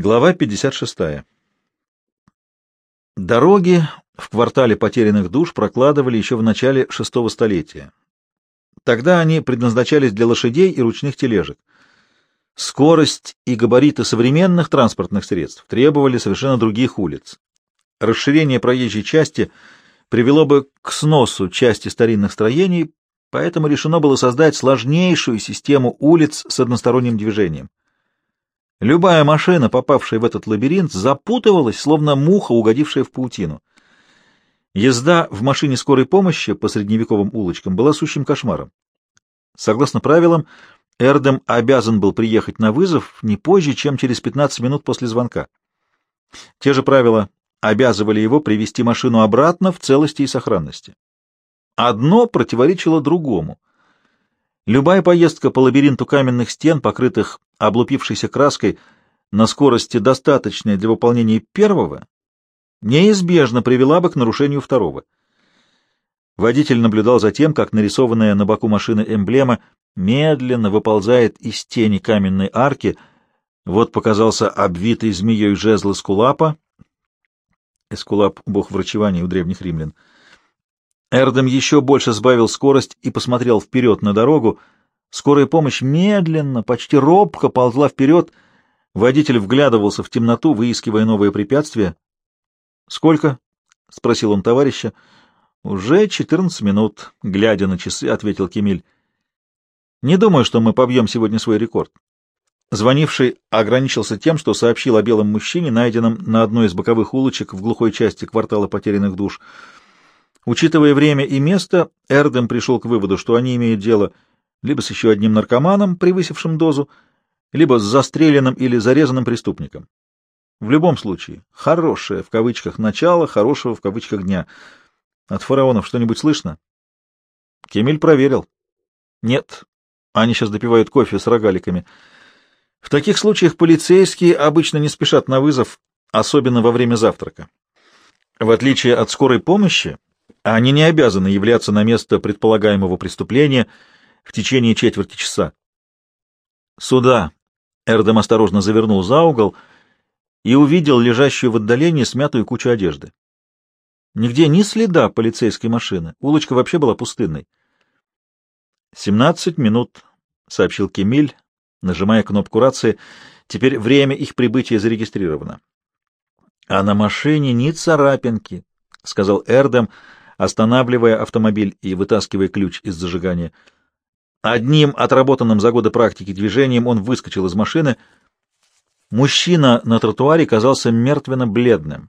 Глава 56. Дороги в квартале потерянных душ прокладывали еще в начале шестого столетия. Тогда они предназначались для лошадей и ручных тележек. Скорость и габариты современных транспортных средств требовали совершенно других улиц. Расширение проезжей части привело бы к сносу части старинных строений, поэтому решено было создать сложнейшую систему улиц с односторонним движением. Любая машина, попавшая в этот лабиринт, запутывалась, словно муха, угодившая в паутину. Езда в машине скорой помощи по средневековым улочкам была сущим кошмаром. Согласно правилам, Эрдем обязан был приехать на вызов не позже, чем через 15 минут после звонка. Те же правила обязывали его привести машину обратно в целости и сохранности. Одно противоречило другому. Любая поездка по лабиринту каменных стен, покрытых облупившейся краской, на скорости, достаточной для выполнения первого, неизбежно привела бы к нарушению второго. Водитель наблюдал за тем, как нарисованная на боку машины эмблема медленно выползает из тени каменной арки. Вот показался обвитый змеей жезл Эскулапа. Эскулап — бог врачевания у древних римлян — Эрдем еще больше сбавил скорость и посмотрел вперед на дорогу. Скорая помощь медленно, почти робко ползла вперед. Водитель вглядывался в темноту, выискивая новые препятствия. «Сколько?» — спросил он товарища. «Уже четырнадцать минут», — глядя на часы, ответил Кемиль. «Не думаю, что мы побьем сегодня свой рекорд». Звонивший ограничился тем, что сообщил о белом мужчине, найденном на одной из боковых улочек в глухой части квартала потерянных душ — Учитывая время и место, Эрдем пришел к выводу, что они имеют дело либо с еще одним наркоманом, превысившим дозу, либо с застреленным или зарезанным преступником. В любом случае, хорошее, в кавычках, начало хорошего, в кавычках, дня. От фараонов что-нибудь слышно? Кемиль проверил. Нет, они сейчас допивают кофе с рогаликами. В таких случаях полицейские обычно не спешат на вызов, особенно во время завтрака. В отличие от скорой помощи, они не обязаны являться на место предполагаемого преступления в течение четверти часа. Сюда Эрдем осторожно завернул за угол и увидел лежащую в отдалении смятую кучу одежды. Нигде ни следа полицейской машины. Улочка вообще была пустынной. «Семнадцать минут», — сообщил Кемиль, нажимая кнопку рации. «Теперь время их прибытия зарегистрировано». «А на машине ни царапинки», — сказал Эрдем, — останавливая автомобиль и вытаскивая ключ из зажигания. Одним отработанным за годы практики движением он выскочил из машины. Мужчина на тротуаре казался мертвенно-бледным.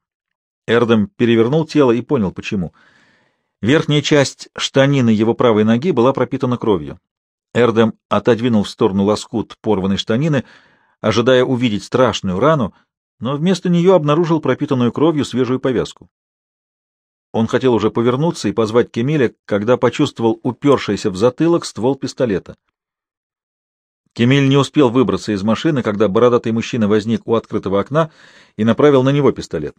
Эрдем перевернул тело и понял, почему. Верхняя часть штанины его правой ноги была пропитана кровью. Эрдем отодвинул в сторону лоскут порванной штанины, ожидая увидеть страшную рану, но вместо нее обнаружил пропитанную кровью свежую повязку. Он хотел уже повернуться и позвать Кемиля, когда почувствовал упершийся в затылок ствол пистолета. Кемиль не успел выбраться из машины, когда бородатый мужчина возник у открытого окна и направил на него пистолет.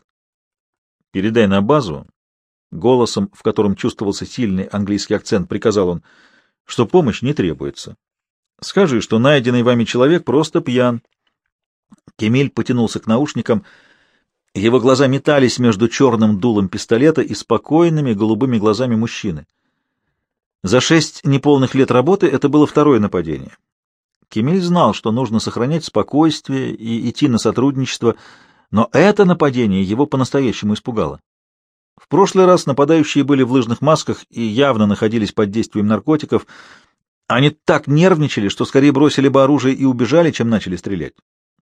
«Передай на базу», — голосом, в котором чувствовался сильный английский акцент, приказал он, — что помощь не требуется. Скажи, что найденный вами человек просто пьян. Кемиль потянулся к наушникам — его глаза метались между черным дулом пистолета и спокойными голубыми глазами мужчины. За шесть неполных лет работы это было второе нападение. Кемель знал, что нужно сохранять спокойствие и идти на сотрудничество, но это нападение его по-настоящему испугало. В прошлый раз нападающие были в лыжных масках и явно находились под действием наркотиков. Они так нервничали, что скорее бросили бы оружие и убежали, чем начали стрелять.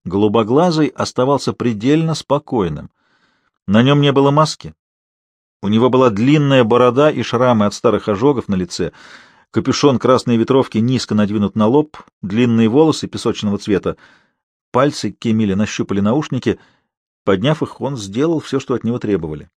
Голубоглазый оставался предельно спокойным. На нем не было маски. У него была длинная борода и шрамы от старых ожогов на лице, капюшон красной ветровки низко надвинут на лоб, длинные волосы песочного цвета. Пальцы Кемиля нащупали наушники. Подняв их, он сделал все, что от него требовали.